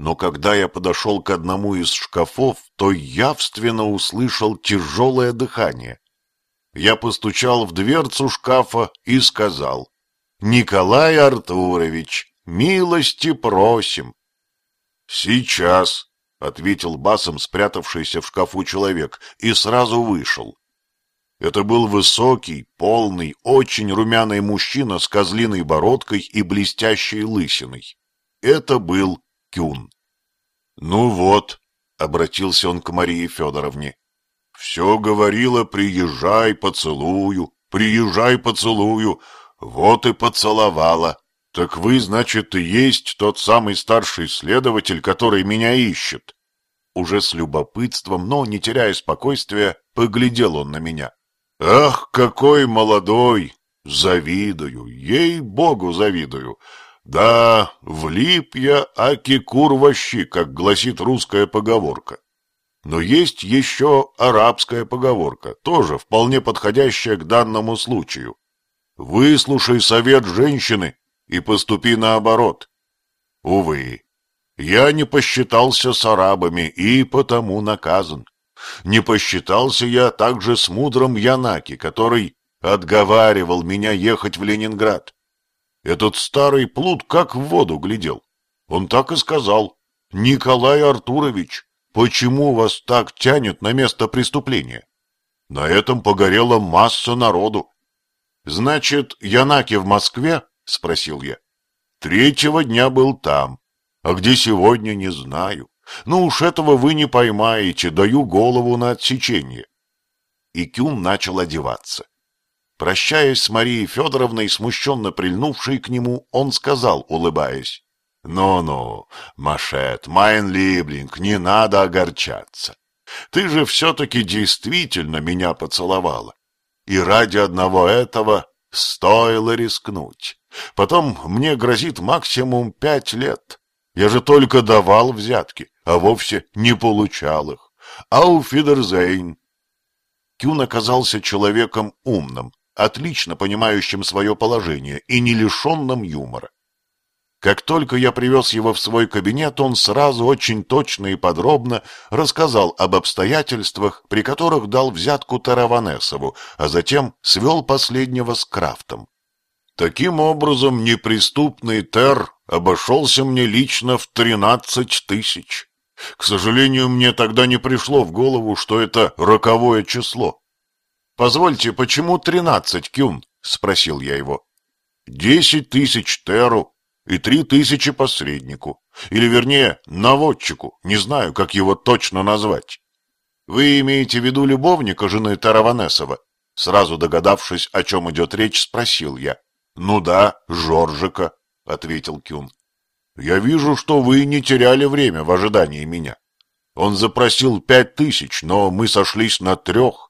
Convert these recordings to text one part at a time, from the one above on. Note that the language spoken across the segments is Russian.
но когда я подошел к одному из шкафов, то явственно услышал тяжелое дыхание. Я постучал в дверцу шкафа и сказал, «Николай Артурович, милости просим». «Сейчас», — ответил басом спрятавшийся в шкафу человек, и сразу вышел. Это был высокий, полный, очень румяный мужчина с козлиной бородкой и блестящей лысиной. Это был Кюн. «Ну вот», — обратился он к Марии Федоровне, — «все говорила, приезжай, поцелую, приезжай, поцелую, вот и поцеловала. Так вы, значит, и есть тот самый старший следователь, который меня ищет». Уже с любопытством, но не теряя спокойствия, поглядел он на меня. Ах, какой молодой! Завидую, ей-богу завидую. Да, влип я, аки кур вощи, как гласит русская поговорка. Но есть еще арабская поговорка, тоже вполне подходящая к данному случаю. Выслушай совет женщины и поступи наоборот. Увы, я не посчитался с арабами и потому наказан. Не посчитался я также с мудрым Янаки, который отговаривал меня ехать в Ленинград. Этот старый плут как в воду глядел. Он так и сказал. «Николай Артурович, почему вас так тянет на место преступления?» На этом погорела масса народу. «Значит, Янаки в Москве?» — спросил я. «Третьего дня был там, а где сегодня, не знаю. Ну уж этого вы не поймаете, даю голову на отсечение. И Кюн начал одеваться. Прощаясь с Марией Федоровной, смущенно прильнувшей к нему, он сказал, улыбаясь, «Ну-ну, Машет, майн либлинг, не надо огорчаться. Ты же все-таки действительно меня поцеловала. И ради одного этого стоило рискнуть. Потом мне грозит максимум пять лет. Я же только давал взятки, а вовсе не получал их. Ауфидерзейн. Кюн оказался человеком умным, отлично понимающим свое положение и не лишенным юмора. Как только я привез его в свой кабинет, он сразу очень точно и подробно рассказал об обстоятельствах, при которых дал взятку Тараванесову, а затем свел последнего с Крафтом. Таким образом, неприступный Тер обошелся мне лично в тринадцать тысяч. К сожалению, мне тогда не пришло в голову, что это роковое число. «Позвольте, почему тринадцать, Кюн?» — спросил я его. «Десять тысяч теру и три тысячи посреднику, или, вернее, наводчику, не знаю, как его точно назвать. Вы имеете в виду любовника жены Тараванесова?» Сразу догадавшись, о чем идет речь, спросил я. «Ну да, Жоржика», — ответил Кюн. Я вижу, что вы не теряли время в ожидании меня. Он запросил пять тысяч, но мы сошлись на трех.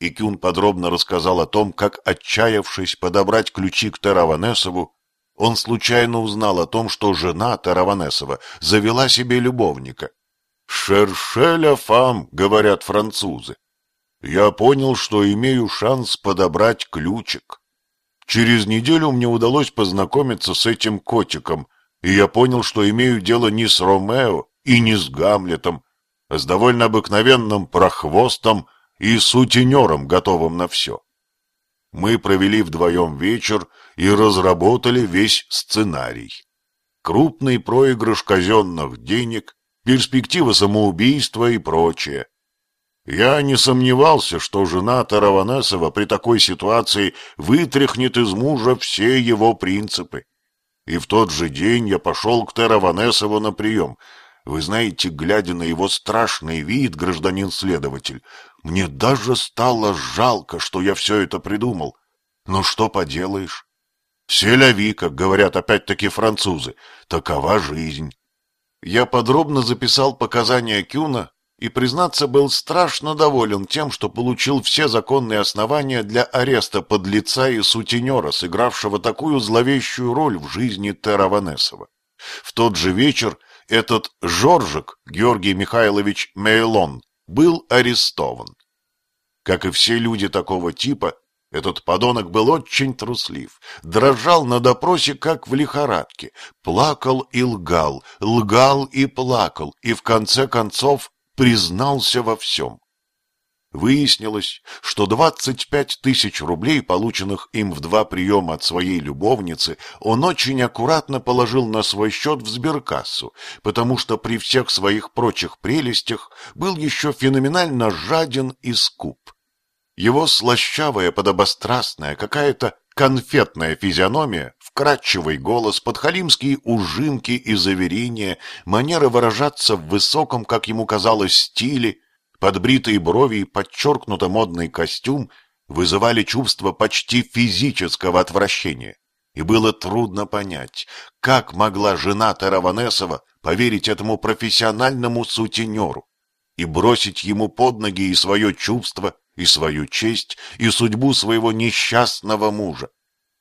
И Кюн подробно рассказал о том, как, отчаявшись подобрать ключи к Тараванесову, он случайно узнал о том, что жена Тараванесова завела себе любовника. «Шершеля фам», — говорят французы. Я понял, что имею шанс подобрать ключик. Через неделю мне удалось познакомиться с этим котиком — и я понял, что имею дело не с Ромео и не с Гамлетом, а с довольно обыкновенным прохвостом и сутенером, готовым на все. Мы провели вдвоем вечер и разработали весь сценарий. Крупный проигрыш казенных денег, перспектива самоубийства и прочее. Я не сомневался, что жена Тараванесова при такой ситуации вытряхнет из мужа все его принципы. И в тот же день я пошел к Тера Ванесову на прием. Вы знаете, глядя на его страшный вид, гражданин-следователь, мне даже стало жалко, что я все это придумал. Но что поделаешь? Селяви, как говорят опять-таки французы, такова жизнь. Я подробно записал показания Кюна и, признаться, был страшно доволен тем, что получил все законные основания для ареста подлеца и сутенера, сыгравшего такую зловещую роль в жизни Тера Ванесова. В тот же вечер этот Жоржик, Георгий Михайлович Мейлон, был арестован. Как и все люди такого типа, Этот подонок был очень труслив, дрожал на допросе, как в лихорадке, плакал и лгал, лгал и плакал, и в конце концов признался во всем. Выяснилось, что 25 тысяч рублей, полученных им в два приема от своей любовницы, он очень аккуратно положил на свой счет в сберкассу, потому что при всех своих прочих прелестях был еще феноменально жаден и скуп. Его слащавая, подобострастная, какая-то конфетная физиономия, вкрадчивый голос, подхалимские ужимки и заверения, манера выражаться в высоком, как ему казалось, стиле — подбритые брови и подчеркнуто модный костюм вызывали чувство почти физического отвращения. И было трудно понять, как могла жена Тараванесова поверить этому профессиональному сутенеру и бросить ему под ноги и свое чувство, и свою честь, и судьбу своего несчастного мужа.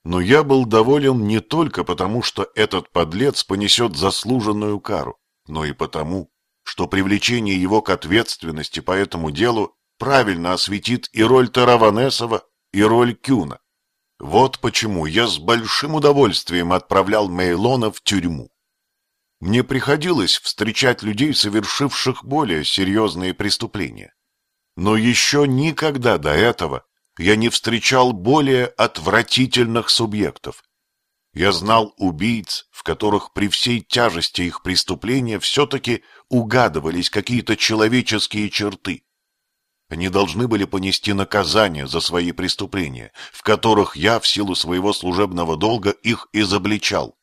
Но я был доволен не только потому, что этот подлец понесет заслуженную кару, но и потому, что привлечение его к ответственности по этому делу правильно осветит и роль Тараванесова, и роль Кюна. Вот почему я с большим удовольствием отправлял Мейлона в тюрьму. Мне приходилось встречать людей, совершивших более серьезные преступления. Но еще никогда до этого я не встречал более отвратительных субъектов, я знал убийц, в которых при всей тяжести их преступления все-таки угадывались какие-то человеческие черты. Они должны были понести наказание за свои преступления, в которых я, в силу своего служебного долга, их изобличал.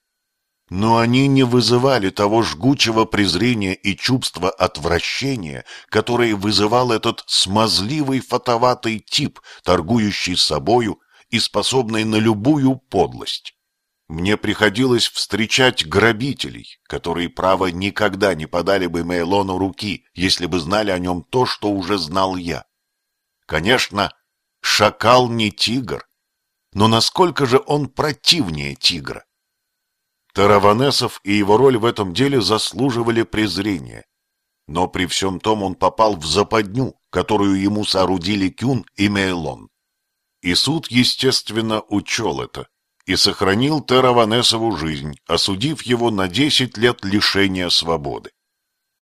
Но они не вызывали того жгучего презрения и чувства отвращения, которое вызывал этот смазливый фотоватый тип, торгующий собою и способный на любую подлость. Мне приходилось встречать грабителей, которые, право, никогда не подали бы Мейлону руки, если бы знали о нем то, что уже знал я. Конечно, шакал не тигр, но насколько же он противнее тигра? Тараванесов и его роль в этом деле заслуживали презрения. Но при всем том он попал в западню, которую ему соорудили Кюн и Мейлон. И суд, естественно, учел это и сохранил Тераванесову жизнь, осудив его на десять лет лишения свободы.